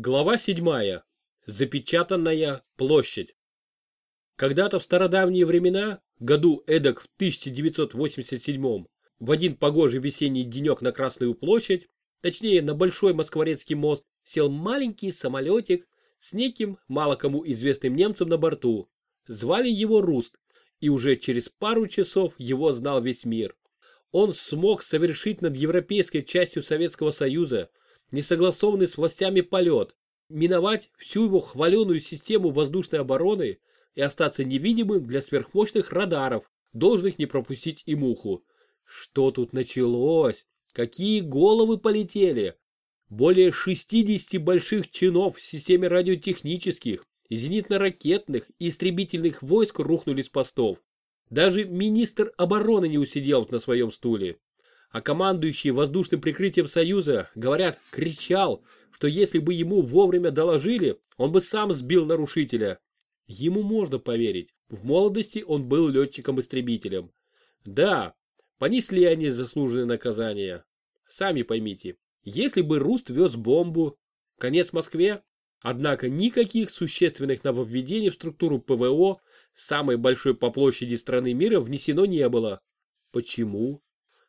Глава 7. Запечатанная площадь. Когда-то в стародавние времена, году эдак в 1987 в один погожий весенний денек на Красную площадь, точнее на Большой Москворецкий мост, сел маленький самолетик с неким мало кому известным немцем на борту. Звали его Руст, и уже через пару часов его знал весь мир. Он смог совершить над европейской частью Советского Союза несогласованный с властями полет, миновать всю его хваленую систему воздушной обороны и остаться невидимым для сверхмощных радаров, должных не пропустить и муху. Что тут началось? Какие головы полетели? Более 60 больших чинов в системе радиотехнических, зенитно-ракетных и истребительных войск рухнули с постов. Даже министр обороны не усидел на своем стуле а командующий воздушным прикрытием Союза, говорят, кричал, что если бы ему вовремя доложили, он бы сам сбил нарушителя. Ему можно поверить, в молодости он был летчиком-истребителем. Да, понесли они заслуженное наказание. Сами поймите, если бы Руст вез бомбу, конец Москве, однако никаких существенных нововведений в структуру ПВО самой большой по площади страны мира внесено не было. Почему?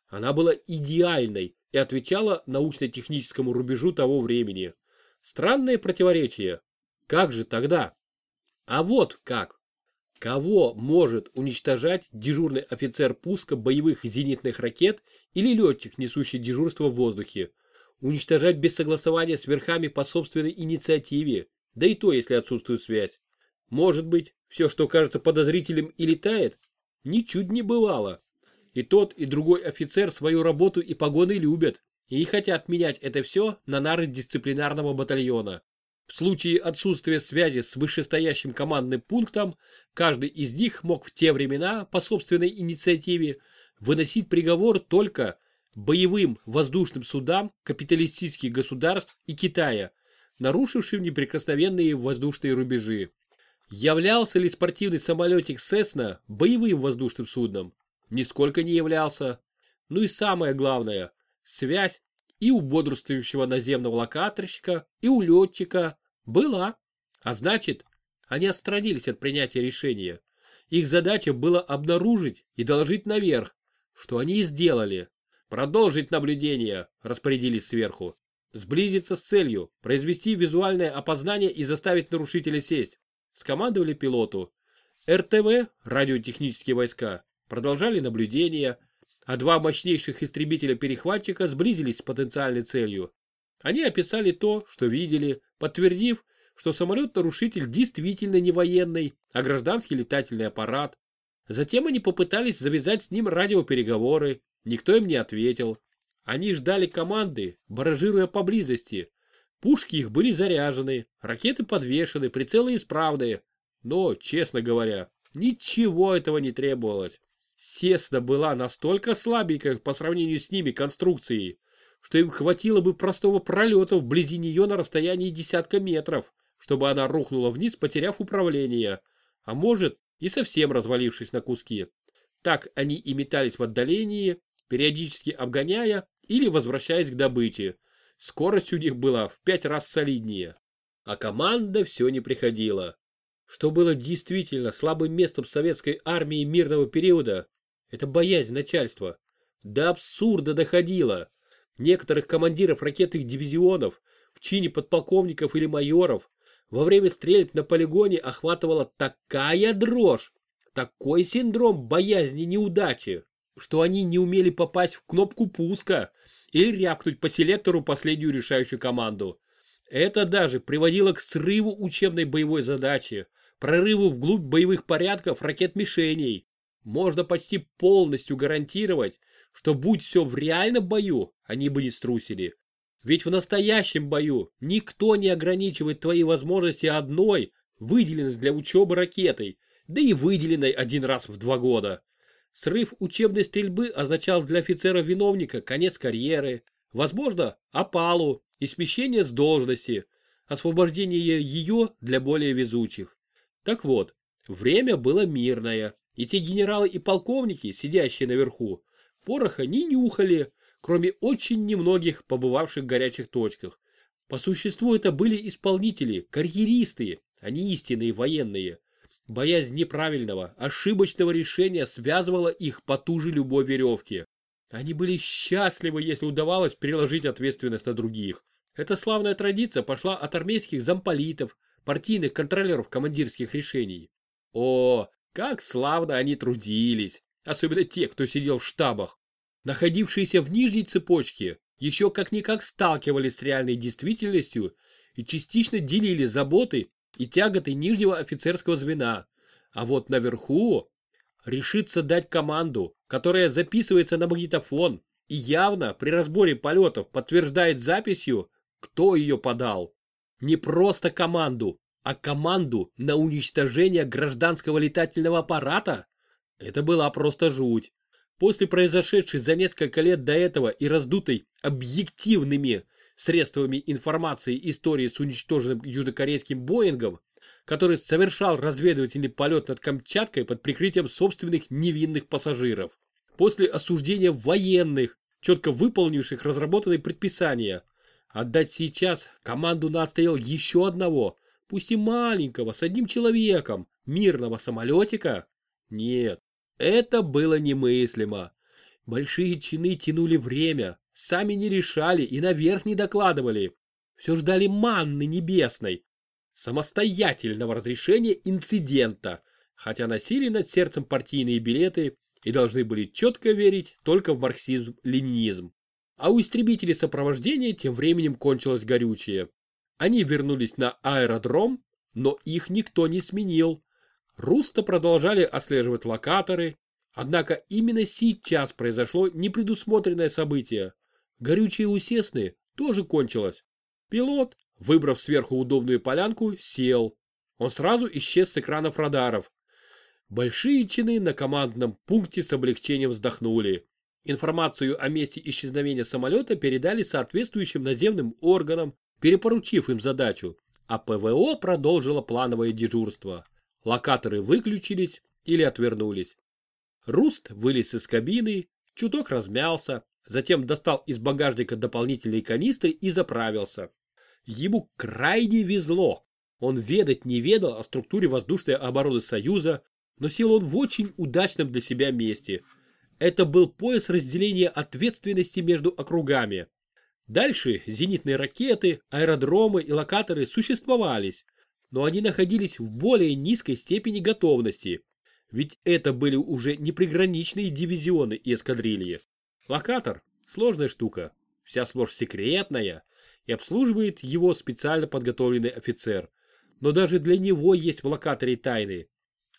Она была идеальной и отвечала научно-техническому рубежу того времени. Странное противоречие. Как же тогда? А вот как. Кого может уничтожать дежурный офицер пуска боевых зенитных ракет или летчик, несущий дежурство в воздухе? Уничтожать без согласования с верхами по собственной инициативе, да и то, если отсутствует связь. Может быть, все, что кажется подозрительным и летает? Ничуть не бывало. И тот, и другой офицер свою работу и погоны любят, и не хотят менять это все на нары дисциплинарного батальона. В случае отсутствия связи с вышестоящим командным пунктом, каждый из них мог в те времена, по собственной инициативе, выносить приговор только боевым воздушным судам капиталистических государств и Китая, нарушившим неприкосновенные воздушные рубежи. Являлся ли спортивный самолетик Сесна боевым воздушным судном? Нисколько не являлся. Ну и самое главное, связь и у бодрствующего наземного локаторщика, и у летчика была. А значит, они отстранились от принятия решения. Их задача была обнаружить и доложить наверх, что они и сделали. Продолжить наблюдение, распорядились сверху. Сблизиться с целью, произвести визуальное опознание и заставить нарушителя сесть. Скомандовали пилоту. РТВ, радиотехнические войска, продолжали наблюдения, а два мощнейших истребителя-перехватчика сблизились с потенциальной целью. Они описали то, что видели, подтвердив, что самолет-нарушитель действительно не военный, а гражданский летательный аппарат. Затем они попытались завязать с ним радиопереговоры, никто им не ответил. Они ждали команды, баражируя поблизости. Пушки их были заряжены, ракеты подвешены, прицелы исправные. Но, честно говоря, ничего этого не требовалось. Сесна была настолько слабенькой по сравнению с ними конструкцией, что им хватило бы простого пролета вблизи нее на расстоянии десятка метров, чтобы она рухнула вниз, потеряв управление, а может и совсем развалившись на куски. Так они и метались в отдалении, периодически обгоняя или возвращаясь к добыче. Скорость у них была в пять раз солиднее. А команда все не приходила. Что было действительно слабым местом советской армии мирного периода, это боязнь начальства. До абсурда доходило. Некоторых командиров ракетных дивизионов в чине подполковников или майоров во время стрельб на полигоне охватывала такая дрожь, такой синдром боязни неудачи, что они не умели попасть в кнопку пуска или рявкнуть по селектору последнюю решающую команду. Это даже приводило к срыву учебной боевой задачи, прорыву вглубь боевых порядков ракет-мишеней. Можно почти полностью гарантировать, что будь все в реальном бою, они бы не струсили. Ведь в настоящем бою никто не ограничивает твои возможности одной, выделенной для учебы ракетой, да и выделенной один раз в два года. Срыв учебной стрельбы означал для офицера-виновника конец карьеры, возможно, опалу и смещение с должности, освобождение ее для более везучих. Так вот, время было мирное, и те генералы и полковники, сидящие наверху, пороха не нюхали, кроме очень немногих побывавших в горячих точках. По существу это были исполнители, карьеристы, а не истинные военные. Боязнь неправильного, ошибочного решения связывала их по ту же любой веревке. Они были счастливы, если удавалось переложить ответственность на других. Эта славная традиция пошла от армейских замполитов, партийных контролеров командирских решений. О, как славно они трудились, особенно те, кто сидел в штабах. Находившиеся в нижней цепочке еще как-никак сталкивались с реальной действительностью и частично делили заботы и тяготы нижнего офицерского звена. А вот наверху решится дать команду, которая записывается на магнитофон и явно при разборе полетов подтверждает записью, кто ее подал. Не просто команду, а команду на уничтожение гражданского летательного аппарата? Это была просто жуть. После произошедшей за несколько лет до этого и раздутой объективными средствами информации истории с уничтоженным южнокорейским Боингом, который совершал разведывательный полет над Камчаткой под прикрытием собственных невинных пассажиров. После осуждения военных, четко выполнивших разработанные предписания, отдать сейчас команду на отстрел еще одного, пусть и маленького, с одним человеком, мирного самолетика? Нет, это было немыслимо. Большие чины тянули время, сами не решали и наверх не докладывали. Все ждали манны небесной, самостоятельного разрешения инцидента, хотя носили над сердцем партийные билеты и должны были четко верить только в марксизм-ленинизм. А у истребителей сопровождения тем временем кончилось горючее. Они вернулись на аэродром, но их никто не сменил. Руста продолжали отслеживать локаторы, однако именно сейчас произошло непредусмотренное событие. Горючее у Сесны тоже кончилось. Пилот, выбрав сверху удобную полянку, сел. Он сразу исчез с экранов радаров. Большие чины на командном пункте с облегчением вздохнули. Информацию о месте исчезновения самолета передали соответствующим наземным органам, перепоручив им задачу, а ПВО продолжило плановое дежурство. Локаторы выключились или отвернулись. Руст вылез из кабины, чуток размялся, затем достал из багажника дополнительные канистры и заправился. Ему крайне везло. Он ведать не ведал о структуре воздушной обороны Союза, но сел он в очень удачном для себя месте. Это был пояс разделения ответственности между округами. Дальше зенитные ракеты, аэродромы и локаторы существовались, но они находились в более низкой степени готовности, ведь это были уже не приграничные дивизионы и эскадрильи. Локатор – сложная штука, вся сплошь секретная, и обслуживает его специально подготовленный офицер. Но даже для него есть в локаторе тайны.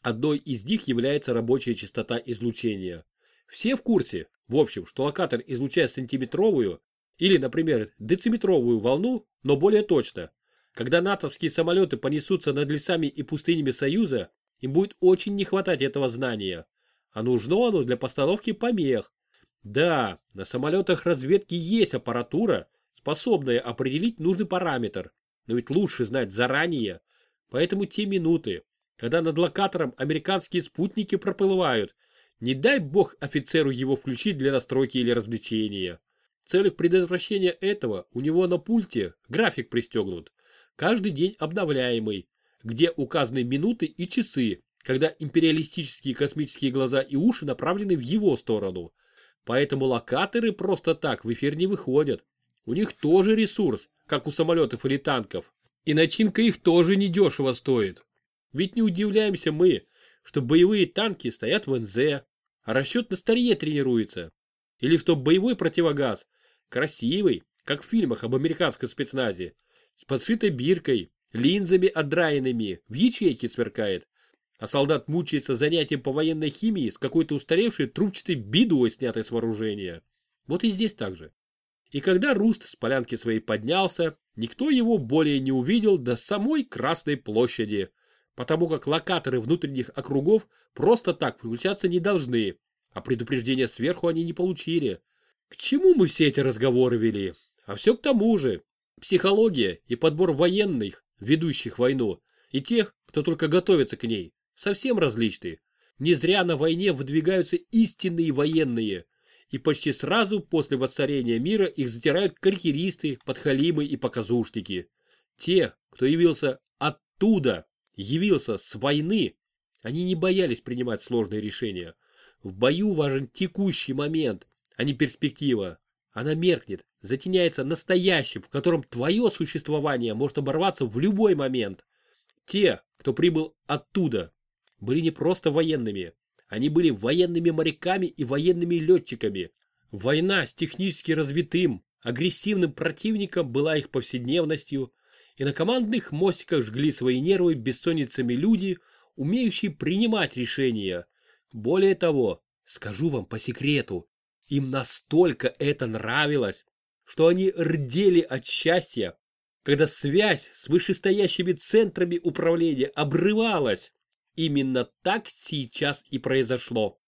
Одной из них является рабочая частота излучения. Все в курсе, в общем, что локатор излучает сантиметровую или, например, дециметровую волну, но более точно. Когда натовские самолеты понесутся над лесами и пустынями Союза, им будет очень не хватать этого знания. А нужно оно для постановки помех. Да, на самолетах разведки есть аппаратура, способная определить нужный параметр, но ведь лучше знать заранее. Поэтому те минуты, когда над локатором американские спутники проплывают, не дай бог офицеру его включить для настройки или развлечения. В целях предотвращения этого у него на пульте график пристегнут, каждый день обновляемый, где указаны минуты и часы, когда империалистические космические глаза и уши направлены в его сторону. Поэтому локаторы просто так в эфир не выходят. У них тоже ресурс, как у самолетов или танков. И начинка их тоже недешево стоит. Ведь не удивляемся мы, что боевые танки стоят в НЗ, расчет на старье тренируется. Или что боевой противогаз красивый, как в фильмах об американском спецназе, с подшитой биркой, линзами отдраенными, в ячейке сверкает. А солдат мучается занятием по военной химии с какой-то устаревшей трубчатой бидой, снятой с вооружения. Вот и здесь так же. И когда Руст с полянки своей поднялся, никто его более не увидел до самой Красной площади, потому как локаторы внутренних округов просто так включаться не должны, а предупреждения сверху они не получили. К чему мы все эти разговоры вели? А все к тому же. Психология и подбор военных, ведущих войну, и тех, кто только готовится к ней, совсем различны. Не зря на войне выдвигаются истинные военные, и почти сразу после воцарения мира их затирают карьеристы, подхалимы и показушники. Те, кто явился оттуда, явился с войны, они не боялись принимать сложные решения. В бою важен текущий момент, а не перспектива. Она меркнет, затеняется настоящим, в котором твое существование может оборваться в любой момент. Те, кто прибыл оттуда, были не просто военными, они были военными моряками и военными летчиками. Война с технически развитым, агрессивным противником была их повседневностью, и на командных мостиках жгли свои нервы бессонницами люди, умеющие принимать решения. Более того, скажу вам по секрету, им настолько это нравилось, что они рдели от счастья, когда связь с вышестоящими центрами управления обрывалась. Именно так сейчас и произошло.